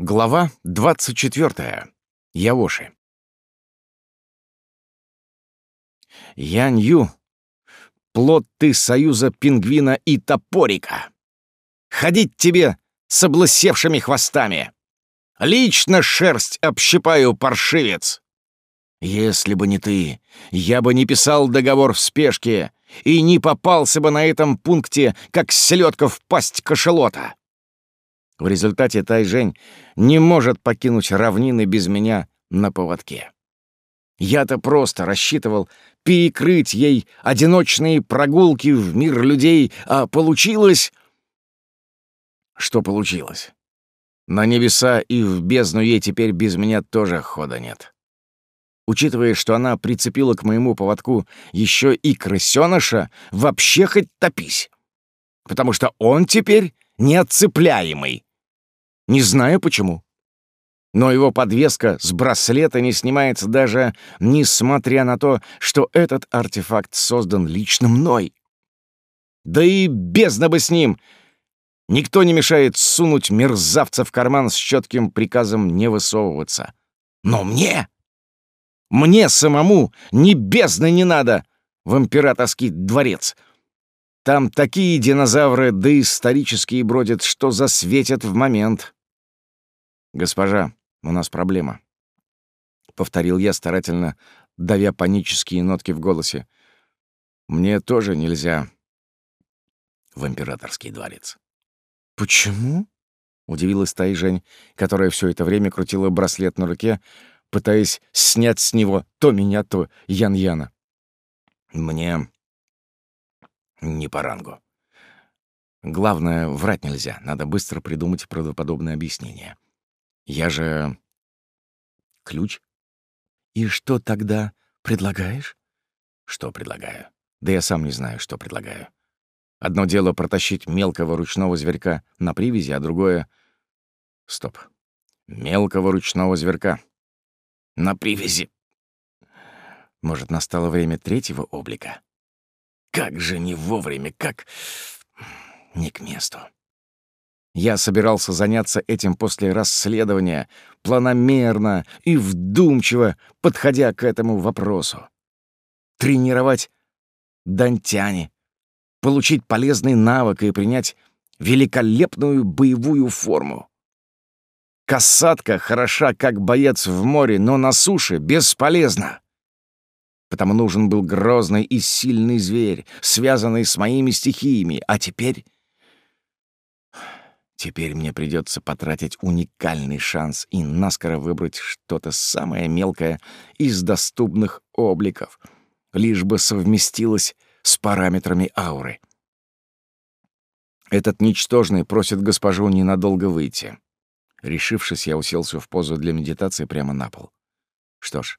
Глава 24. Яоши. Янью, плод ты союза пингвина и топорика. Ходить тебе с облысевшими хвостами. Лично шерсть общипаю, паршивец. Если бы не ты, я бы не писал договор в спешке и не попался бы на этом пункте, как селедка в пасть кошелота. В результате Тайжень не может покинуть равнины без меня на поводке. Я-то просто рассчитывал перекрыть ей одиночные прогулки в мир людей, а получилось... Что получилось? На небеса и в бездну ей теперь без меня тоже хода нет. Учитывая, что она прицепила к моему поводку еще и крысёныша, вообще хоть топись. Потому что он теперь неотцепляемый. Не знаю почему. Но его подвеска с браслета не снимается даже несмотря на то, что этот артефакт создан лично мной. Да и бездна бы с ним! Никто не мешает сунуть мерзавца в карман с четким приказом не высовываться. Но мне... Мне самому ни бездны не надо в императорский дворец. Там такие динозавры да исторические бродят, что засветят в момент. «Госпожа, у нас проблема», — повторил я старательно, давя панические нотки в голосе. «Мне тоже нельзя в императорский дворец». «Почему?» — удивилась та Жень, которая все это время крутила браслет на руке, пытаясь снять с него то меня, то Ян-Яна. «Мне не по рангу. Главное, врать нельзя, надо быстро придумать правдоподобное объяснение». Я же... Ключ? И что тогда предлагаешь? Что предлагаю? Да я сам не знаю, что предлагаю. Одно дело протащить мелкого ручного зверька на привязи, а другое... Стоп. Мелкого ручного зверька. На привязи. Может, настало время третьего облика? Как же не вовремя, как... Не к месту. Я собирался заняться этим после расследования, планомерно и вдумчиво подходя к этому вопросу. Тренировать дантяне, получить полезный навык и принять великолепную боевую форму. Касатка хороша как боец в море, но на суше бесполезна. Потому нужен был грозный и сильный зверь, связанный с моими стихиями, а теперь Теперь мне придется потратить уникальный шанс и наскоро выбрать что-то самое мелкое из доступных обликов, лишь бы совместилось с параметрами ауры. Этот ничтожный просит госпожу ненадолго выйти. Решившись, я уселся в позу для медитации прямо на пол. Что ж,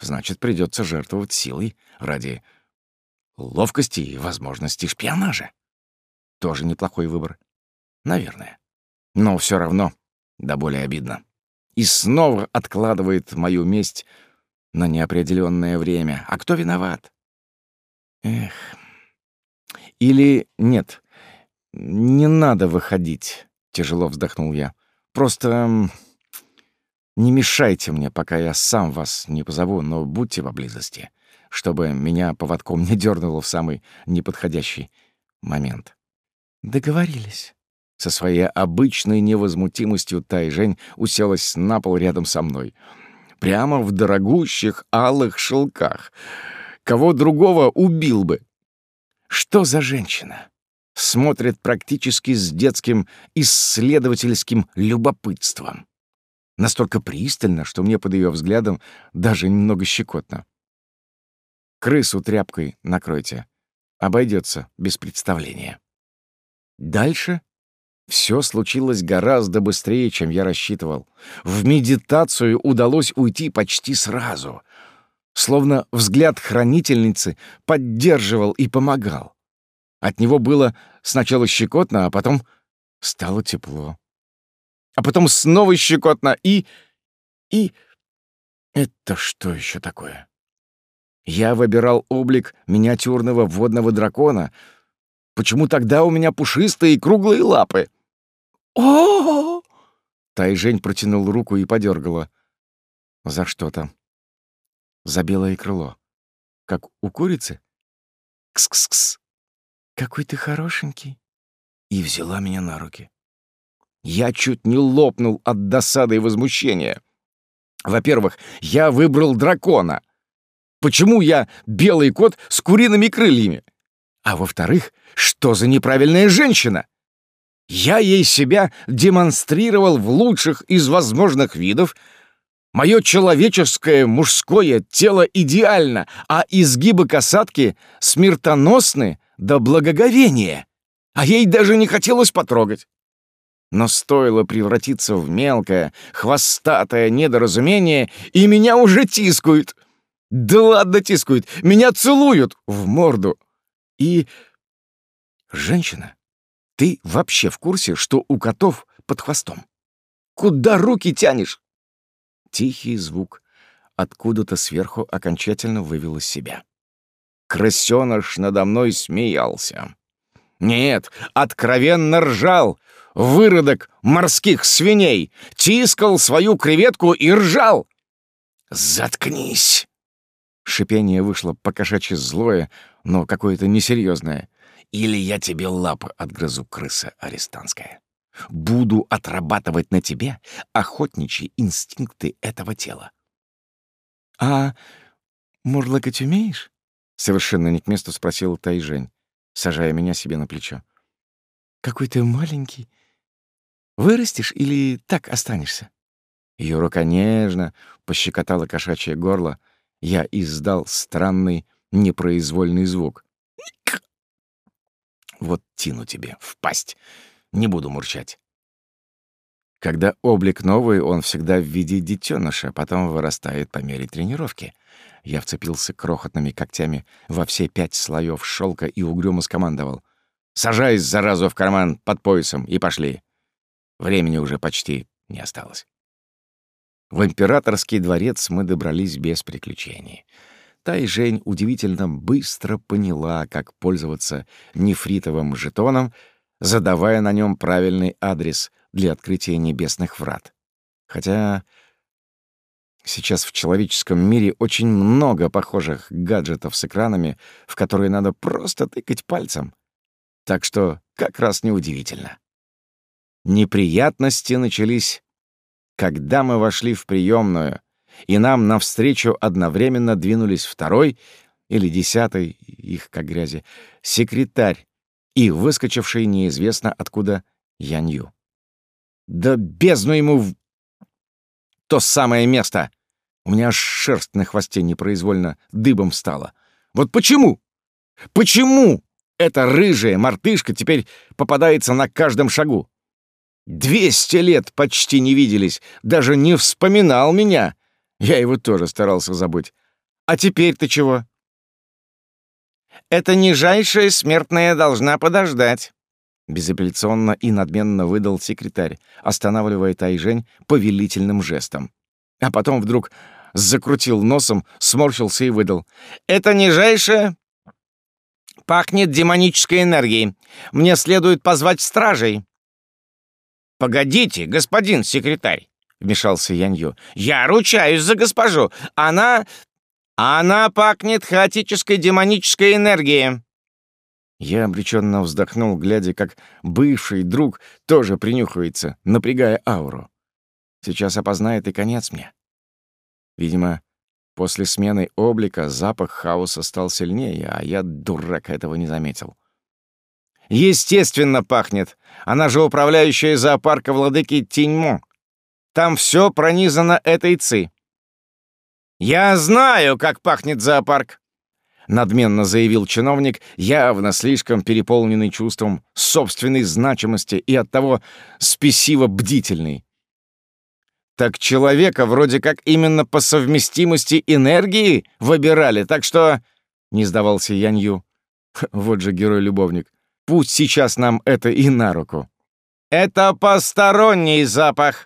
значит, придется жертвовать силой ради ловкости и возможности шпионажа. Тоже неплохой выбор. Наверное. Но все равно, да более обидно. И снова откладывает мою месть на неопределенное время. А кто виноват? Эх. Или нет, не надо выходить, тяжело вздохнул я. Просто не мешайте мне, пока я сам вас не позову, но будьте поблизости, чтобы меня поводком не дернуло в самый неподходящий момент. Договорились. Со своей обычной невозмутимостью Тайжень уселась на пол рядом со мной. Прямо в дорогущих алых шелках. Кого другого убил бы. Что за женщина? Смотрит практически с детским исследовательским любопытством. Настолько пристально, что мне под ее взглядом даже немного щекотно. Крысу тряпкой накройте. Обойдется без представления. Дальше все случилось гораздо быстрее, чем я рассчитывал. В медитацию удалось уйти почти сразу. Словно взгляд хранительницы поддерживал и помогал. От него было сначала щекотно, а потом стало тепло. А потом снова щекотно и... и... Это что еще такое? Я выбирал облик миниатюрного водного дракона. Почему тогда у меня пушистые круглые лапы? О Тайжень протянул руку и подергала. За что-то. За белое крыло. Как у курицы? Кс-кс-кс. Какой ты хорошенький. И взяла меня на руки. Я чуть не лопнул от досады и возмущения. Во-первых, я выбрал дракона. Почему я белый кот с куриными крыльями? А во-вторых, что за неправильная женщина? Я ей себя демонстрировал в лучших из возможных видов. Мое человеческое мужское тело идеально, а изгибы касатки смертоносны до благоговения. А ей даже не хотелось потрогать. Но стоило превратиться в мелкое, хвостатое недоразумение, и меня уже тискают. Да ладно тискают, меня целуют в морду. И... Женщина, ты вообще в курсе, что у котов под хвостом? Куда руки тянешь? Тихий звук откуда-то сверху окончательно вывел из себя. Крысёныш надо мной смеялся. Нет, откровенно ржал, выродок морских свиней, тискал свою креветку и ржал. «Заткнись!» Шипение вышло покошачьи злое, но какое-то несерьезное. «Или я тебе лапы отгрызу, крыса арестанская. Буду отрабатывать на тебе охотничьи инстинкты этого тела». «А мурлыкать умеешь?» — совершенно не к месту спросил Тайжень, сажая меня себе на плечо. «Какой ты маленький Вырастешь или так останешься?» Ее рука нежно пощекотала кошачье горло. Я издал странный непроизвольный звук. «Вот тяну тебе в пасть. Не буду мурчать». Когда облик новый, он всегда в виде детеныша, потом вырастает по мере тренировки. Я вцепился крохотными когтями во все пять слоев шелка и угрюмо скомандовал. «Сажай заразу в карман под поясом и пошли!» Времени уже почти не осталось. В императорский дворец мы добрались без приключений. Та и Жень удивительно быстро поняла, как пользоваться нефритовым жетоном, задавая на нем правильный адрес для открытия небесных врат. Хотя сейчас в человеческом мире очень много похожих гаджетов с экранами, в которые надо просто тыкать пальцем. Так что как раз неудивительно. Неприятности начались, когда мы вошли в приемную, и нам навстречу одновременно двинулись второй или десятый, их как грязи, секретарь и выскочивший неизвестно откуда Янью. Да бездну ему в то самое место! У меня аж шерсть на хвосте непроизвольно дыбом встала. Вот почему? Почему эта рыжая мартышка теперь попадается на каждом шагу? Двести лет почти не виделись, даже не вспоминал меня. Я его тоже старался забыть. А теперь ты чего? Это нижайшая смертная должна подождать. Безапелляционно и надменно выдал секретарь, останавливая Тайжень повелительным жестом. А потом вдруг закрутил носом, сморщился и выдал. «Это нижайшее пахнет демонической энергией. Мне следует позвать стражей». «Погодите, господин секретарь!» — вмешался Янью. «Я ручаюсь за госпожу! Она... она пахнет хаотической демонической энергией!» Я обреченно вздохнул, глядя, как бывший друг тоже принюхивается, напрягая ауру. Сейчас опознает и конец мне. Видимо, после смены облика запах хаоса стал сильнее, а я, дурак, этого не заметил. Естественно, пахнет. Она же управляющая зоопарка владыки Тиньмо. Там все пронизано этой ци. «Я знаю, как пахнет зоопарк», — надменно заявил чиновник, явно слишком переполненный чувством собственной значимости и оттого спесиво бдительный. «Так человека вроде как именно по совместимости энергии выбирали, так что...» — не сдавался Янью. Вот же герой-любовник. Пусть сейчас нам это и на руку. «Это посторонний запах!»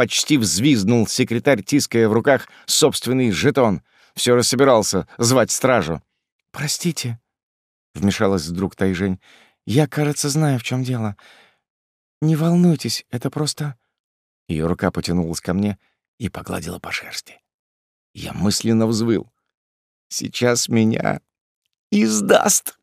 Почти взвизгнул секретарь, тиская в руках собственный жетон. Все рассобирался звать стражу. «Простите», — вмешалась вдруг Тайжень. «Я, кажется, знаю, в чем дело. Не волнуйтесь, это просто...» Ее рука потянулась ко мне и погладила по шерсти. Я мысленно взвыл. Сейчас меня издаст.